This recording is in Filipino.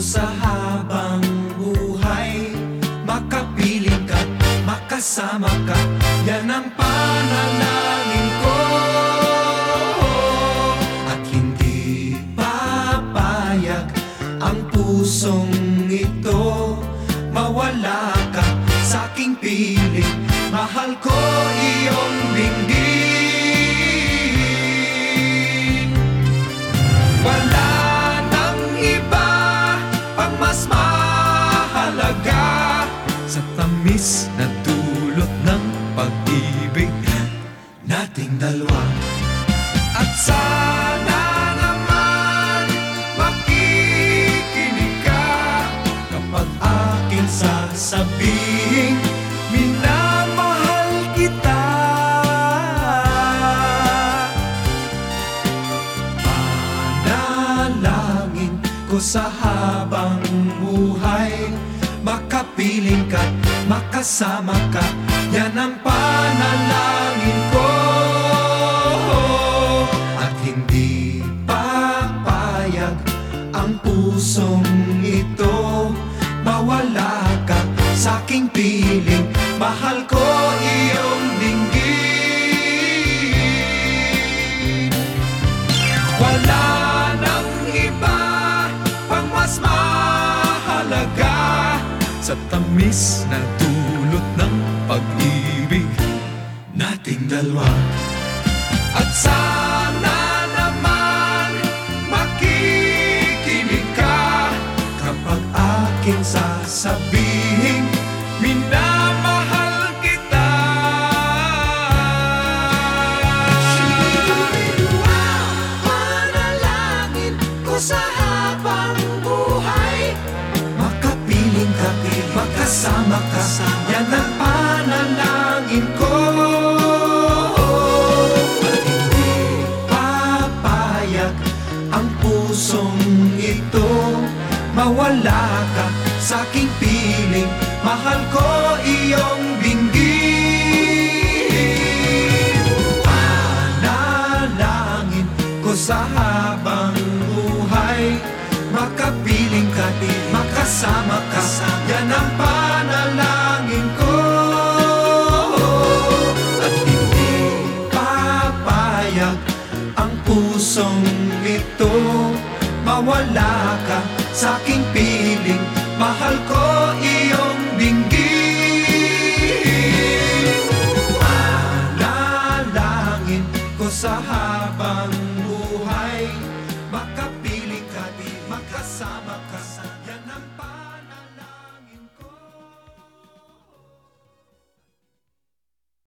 sa habang buhay. Makapiling ka, makasama ka. Yan ang panalangin ko. At hindi papayag ang pusong ito. Mawala ka sa aking piling. Mahal ko iyong bingin mas mahalaga Sa tamis na dulot ng pag-ibig nating dalawa. At sana ko sa habang buhay. Makapiling ka, makasama ka Yan ang panalangin ko. At hindi papayag ang pusong ito. Mawala ka sa aking piling Mahal ko Sa tamis na dulot ng pag-ibig nating dalawa. At sana Mawala ka. Sa aking piling Mahal ko iyong dinggin Panalangin ko sa habang buhay. Makapiling ka, makasama ka. Yan ang panalangin ko. At hindi papayag ang pusong ito. Mawala ka sa aking piling Mahal ko iyong dinggin Panalangin ko sa habang